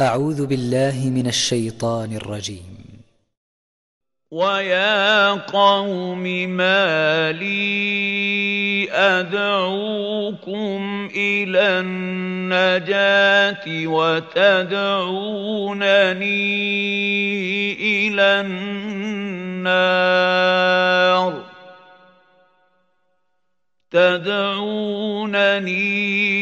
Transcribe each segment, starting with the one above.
أعوذ بالله من الشيطان الرجيم. ويا قوم ما لي أدعوكم إلى النجاة وتدعونني إلى النار. تدعونني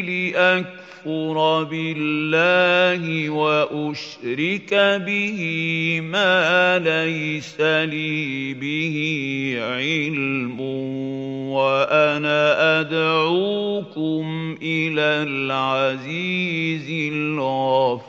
لأكفر أكفر بالله وأشرك به ما ليس لي به علم وأنا أدعوكم إلى العزيز الغفار.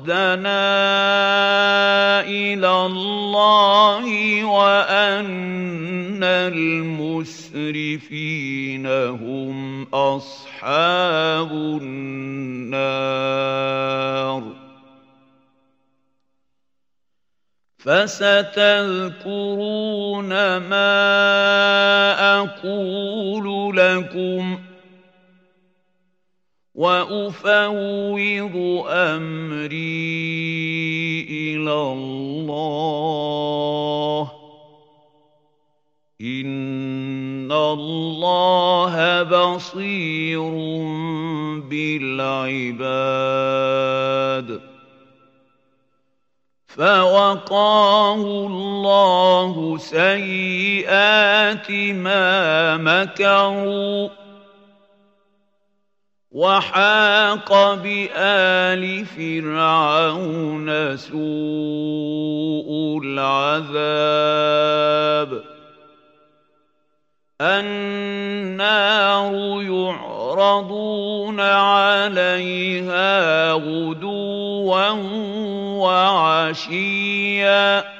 ردنا إلى الله وأن المسرفين هم أصحاب النار فستذكرون ما أقول لكم ۖ وأفوض أمري إلى الله. إن الله بصير بالعباد. فوقاه الله سيئات ما مكروا. وحاق بآل فرعون سوء العذاب. النار يعرضون عليها غدوا وعشيا.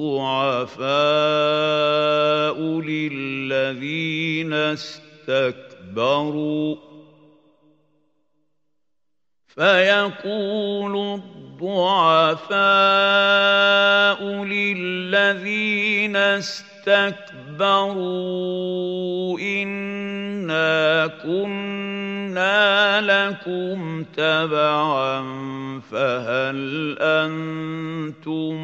الضعفاء للذين استكبروا. فيقول الضعفاء للذين استكبروا إنا كنا لكم تبعا فهل أنتم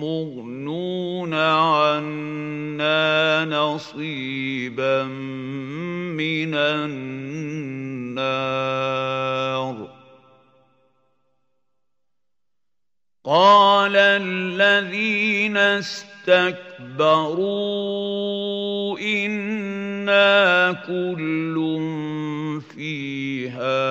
مغنون عنا نصيبا من النار؟ قال الذين استكبروا إنا كل فيها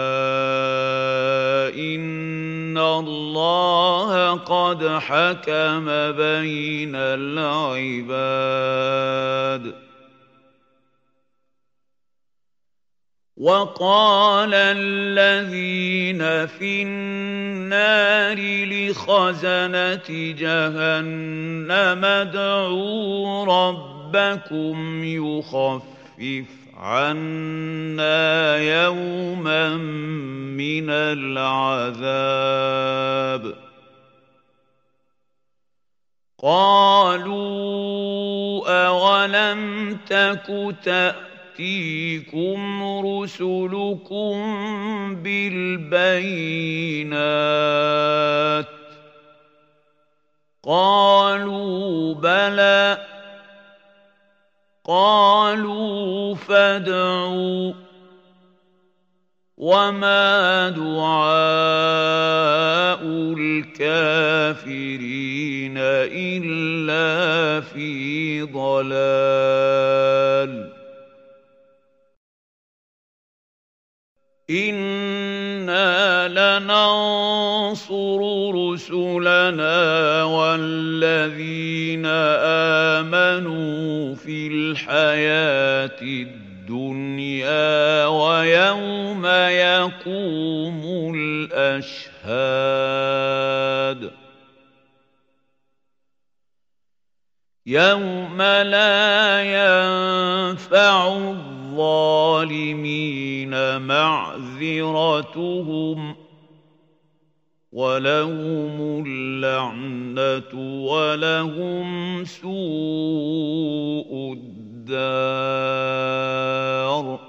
إن الله قد حكم بين العباد وقال الذين في النار لخزنة جهنم ادعوا ربكم يخفف عنا يوما من العذاب. قالوا أولم تك تأتي تأتيكم رسلكم بالبينات. قالوا بلى. قالوا فادعوا. وما دعاء الكافرين إلا في ضلال. إنا لننصر رسلنا والذين آمنوا في الحياة الدنيا ويوم يقوم الأشهاد يوم لا ينفع الظالمين معذرتهم ولهم اللعنة ولهم سوء الدار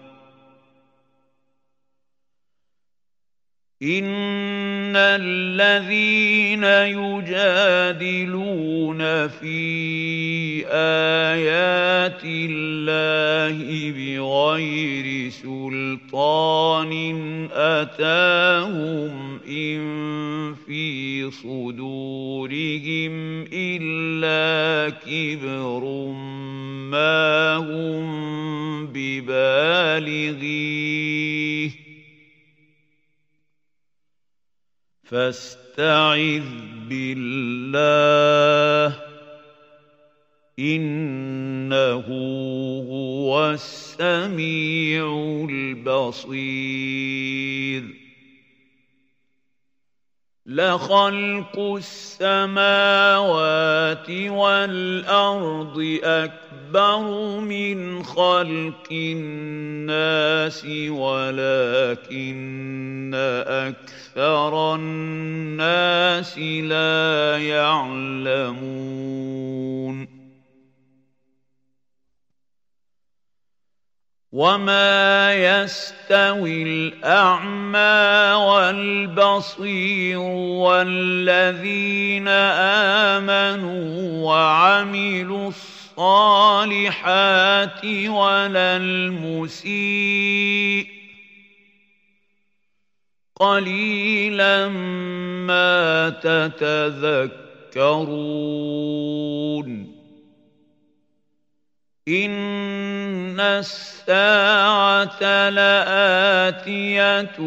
إن الذين يجادلون في آيات الله بغير سلطان أتاهم إن في صدورهم إلا كبر ما هم ببالغيه فاستعذ بالله إنه هو السميع البصير. لخلق السماوات والأرض أكبر من خلق الناس ولكن أكثر الناس لا يعلمون وما يستوي الاعمى والبصير والذين امنوا وعملوا الصالحات ولا المسيء قليلا ما تتذكرون إن الساعة لآتية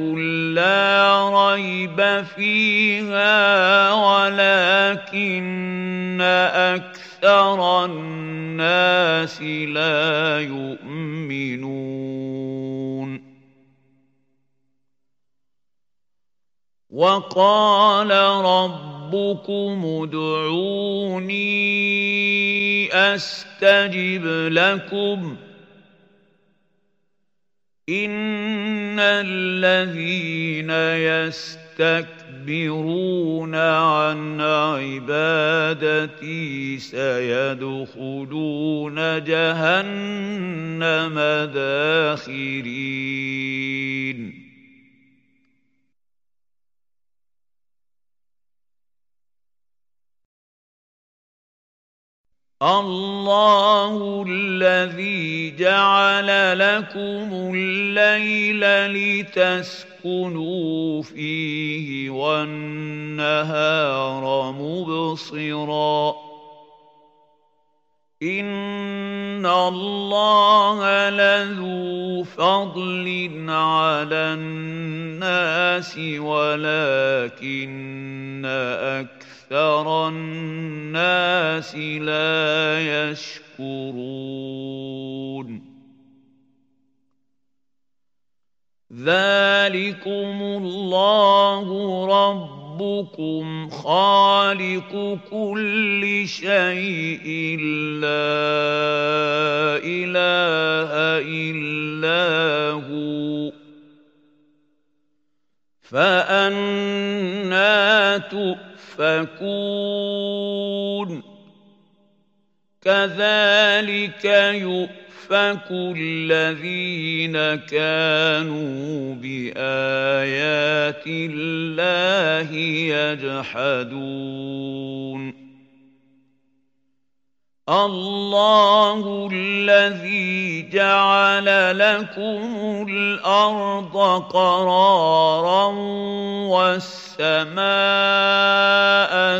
لا ريب فيها ولكن أكثر الناس لا يؤمنون وقال ربكم ادعوني أستجب لكم. إن الذين يستكبرون عن عبادتي سيدخلون جهنم داخرين. الله الذي جعل لكم الليل لتسكنوا فيه والنهار مبصرا ان الله لذو فضل على الناس ولكن أكثر الناس لا يشكرون ذلكم الله رب ربكم خالق كل شيء لا إله إلا هو. فأنا تؤفكون. كذلك يؤفك الذين كانوا بايات الله يجحدون الله الذي جعل لكم الأرض قرارا والسماء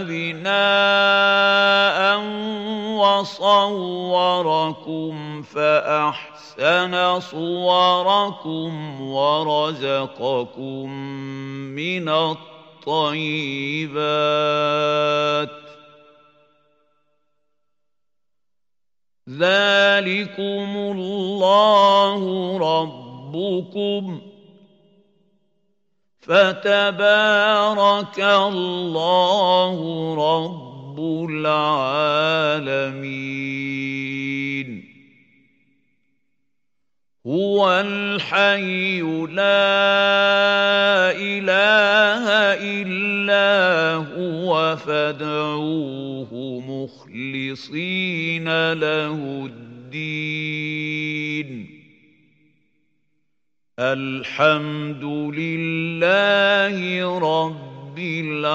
بناء وصوركم فاحسن صوركم ورزقكم من الطيبات ذلكم الله ربكم فتبارك الله رب العالمين هو الحي لا إله إلا هو فادعوه مخلصين له الدين. الحمد لله رب العالمين.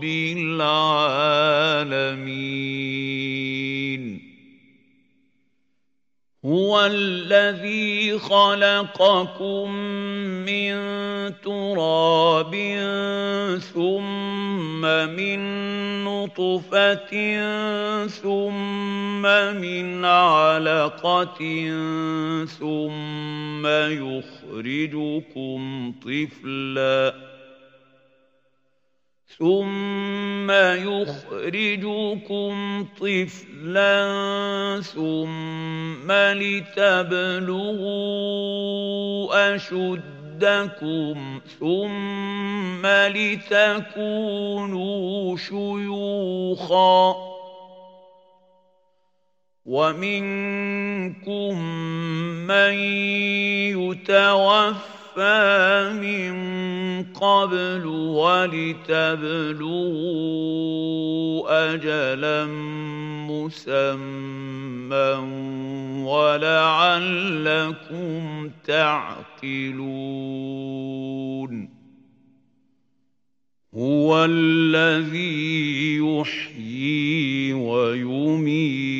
رب العالمين. هو الذي خلقكم من تراب ثم من نطفة ثم من علقة ثم يخرجكم طفلاً. ثم يخرجكم طفلا ثم لتبلغوا اشدكم ثم لتكونوا شيوخا ومنكم من يتوفى توفى من قبل ولتبلغوا أجلا مسمى ولعلكم تعقلون هو الذي يحيي ويميت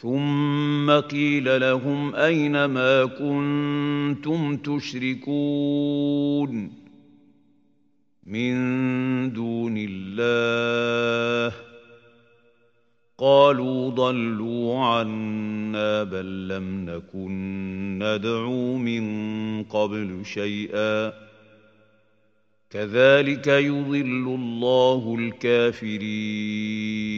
ثم قيل لهم اين ما كنتم تشركون من دون الله قالوا ضلوا عنا بل لم نكن ندعو من قبل شيئا كذلك يضل الله الكافرين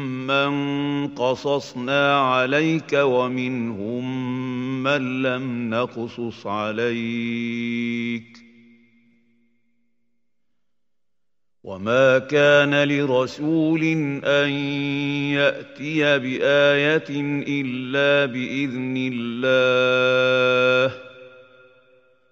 من قصصنا عليك ومنهم من لم نقصص عليك ۖ وما كان لرسول ان ياتي بايه الا باذن الله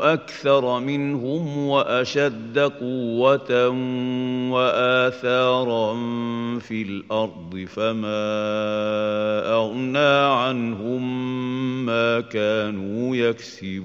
أكثر منهم وأشد قوة وآثارا في الأرض فما أغنى عنهم ما كانوا يكسبون.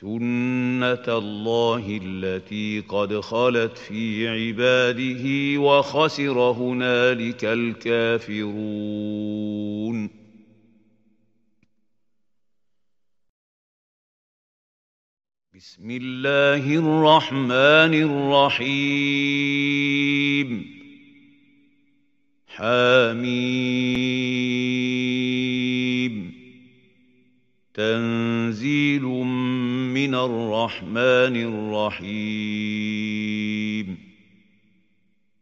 سنه الله التي قد خلت في عباده وخسر هنالك الكافرون بسم الله الرحمن الرحيم حميم تنزيل من الرحمن الرحيم.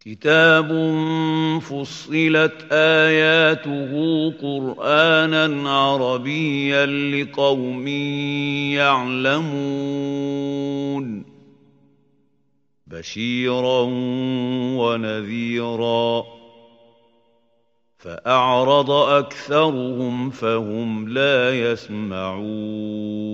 كتاب فصلت آياته قرآنا عربيا لقوم يعلمون. بشيرا ونذيرا. فأعرض أكثرهم فهم لا يسمعون.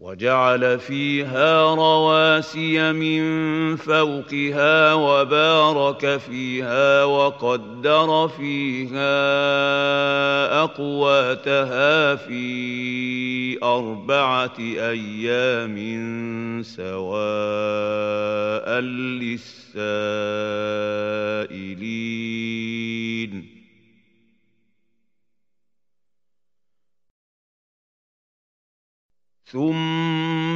وجعل فيها رواسي من فوقها وبارك فيها وقدر فيها أقواتها في أربعة أيام سواء للسائلين. ثم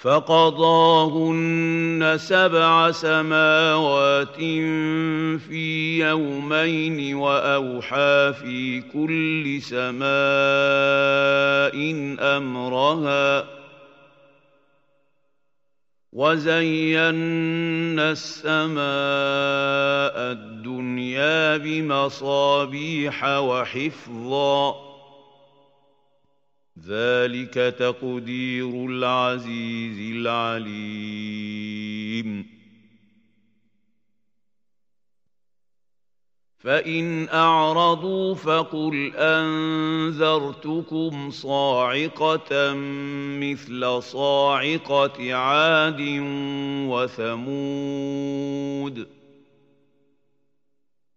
فقضاهن سبع سماوات في يومين وأوحى في كل سماء أمرها وزينا السماء الدنيا بمصابيح وحفظا ذلك تقدير العزيز العليم. فإن أعرضوا فقل أنذرتكم صاعقة مثل صاعقة عاد وثمود.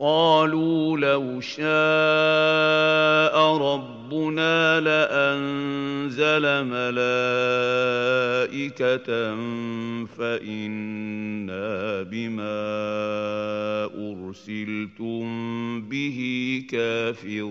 قالوا لو شاء ربنا لأنزل ملائكة فإنا بما أرسلتم به كافرون.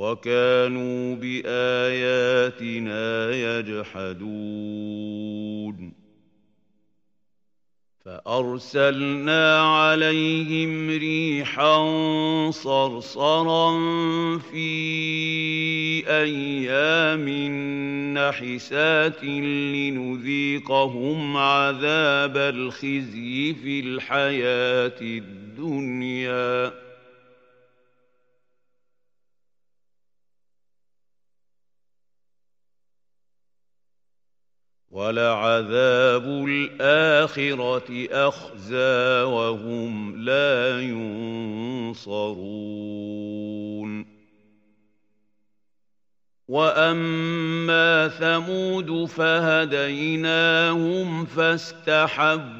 وكانوا بآياتنا يجحدون. فأرسلنا عليهم ريحا صرصرا في أيام نحسات لنذيقهم عذاب الخزي في الحياة الدنيا. ولعذاب الآخرة أخزى وهم لا ينصرون. وأما ثمود فهديناهم فاستحبوا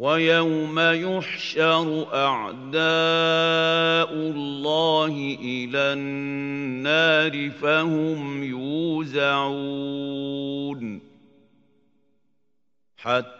ويوم يحشر أعداء الله إلى النار فهم يوزعون. حتى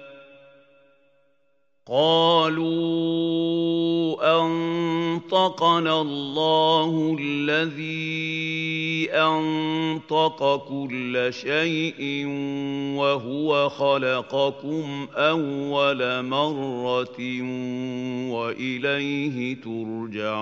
قالوا أنطقنا الله الذي أنطق كل شيء وهو خلقكم أول مرة وإليه ترجعون.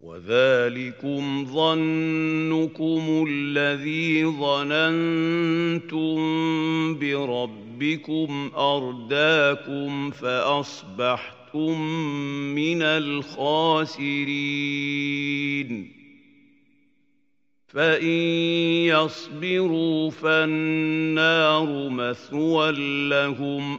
وذلكم ظنكم الذي ظننتم بربكم أرداكم فأصبحتم من الخاسرين فإن يصبروا فالنار مثوى لهم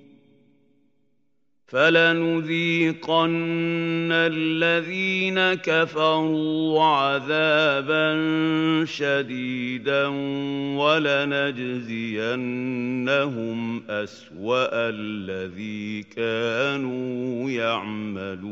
فلنذيقن الذين كفروا عذابا شديدا ولنجزينهم أسوأ الذي كانوا يعملون.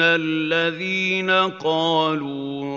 الذين قالوا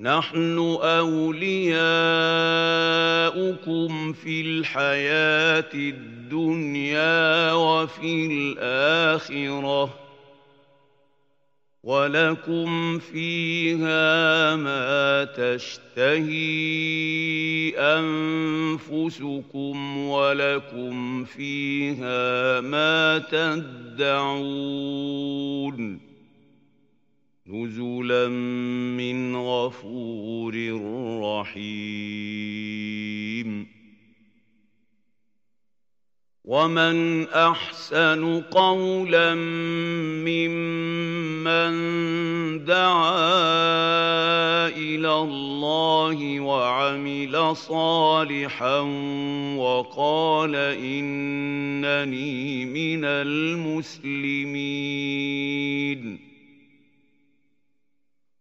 نحن أولياؤكم في الحياة الدنيا وفي الآخرة ولكم فيها ما تشتهي أنفسكم ولكم فيها ما تدعون نزلا من غفور رحيم. ومن أحسن قولا ممن دعا إلى الله وعمل صالحا وقال إنني من المسلمين.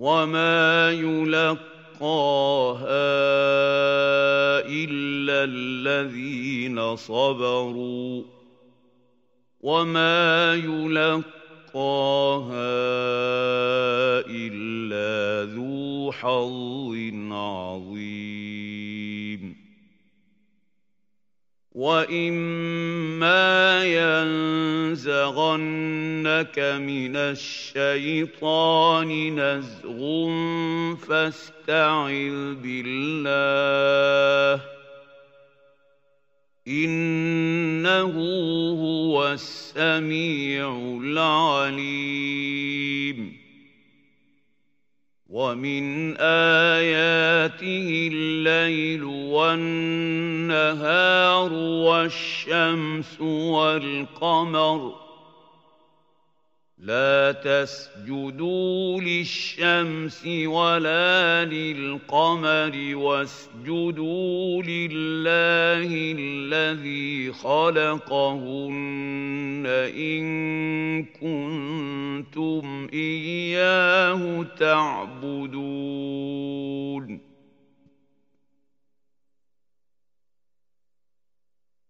وما يلقاها الا الذين صبروا وما يلقاها الا ذو حظ عظيم واما ينزغنك من الشيطان نزغ فاستعذ بالله انه هو السميع العليم ومن آياته الليل والنهار والشمس والقمر لا تسجدوا للشمس ولا للقمر واسجدوا لله الذي خلقهن إن كنتم إياه تعبدون.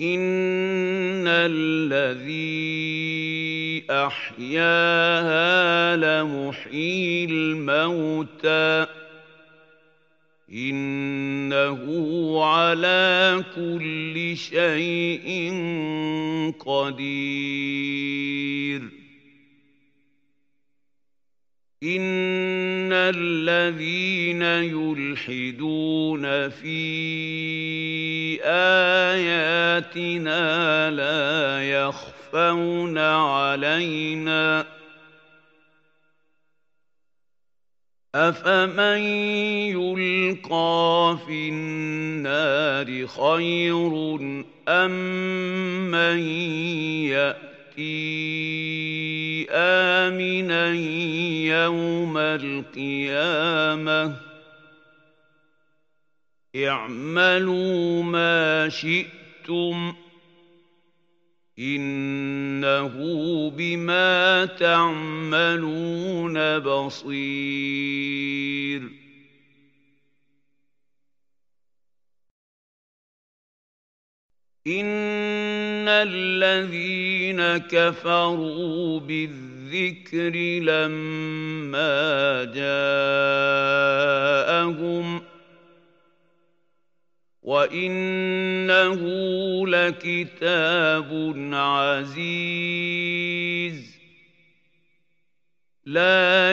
إن الذي أحياها لمحيي الموتى إنه على كل شيء قدير إن الذين يلحدون في آياتنا لا يخفون علينا أفمن يلقى في النار خير أم من يأتي آمنا يوم القيامة اعملوا ما شئتم إنه بما تعملون بصير إن الذين كفروا بالذكر لما جاءهم وانه لكتاب عزيز لا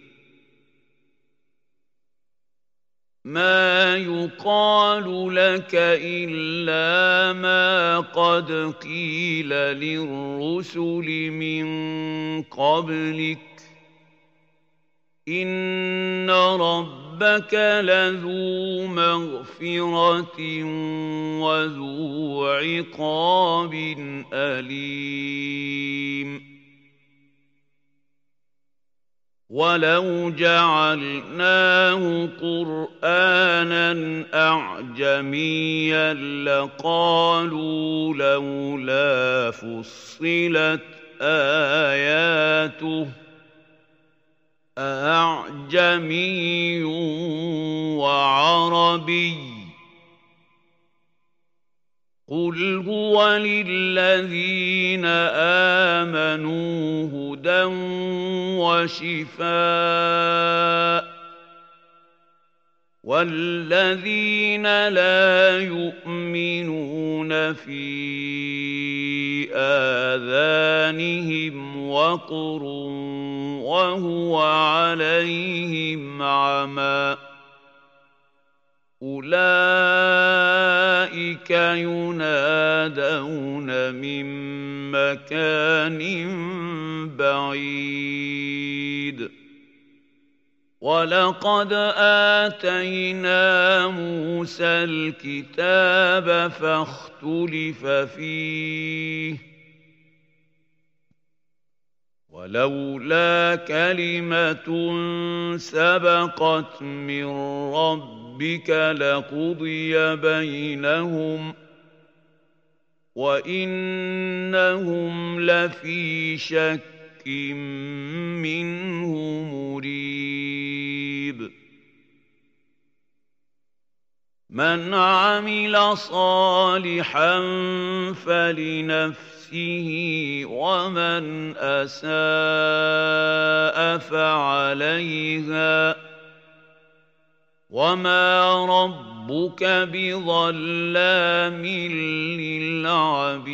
ما يقال لك الا ما قد قيل للرسل من قبلك ان ربك لذو مغفره وذو عقاب اليم ولو جعلناه قرانا اعجميا لقالوا لولا فصلت اياته اعجمي وعربي قل هو للذين امنوا هدى وشفاء والذين لا يؤمنون في اذانهم وقر وهو عليهم عمى أولئك ينادون من مكان بعيد. ولقد آتينا موسى الكتاب فاختلف فيه. ولولا كلمة سبقت من ربك لقضي بينهم وإنهم لفي شك منه مريب. من عمل صالحا فلنفسه نفسه ومن أساء فعليها وما ربك بظلام للعبيد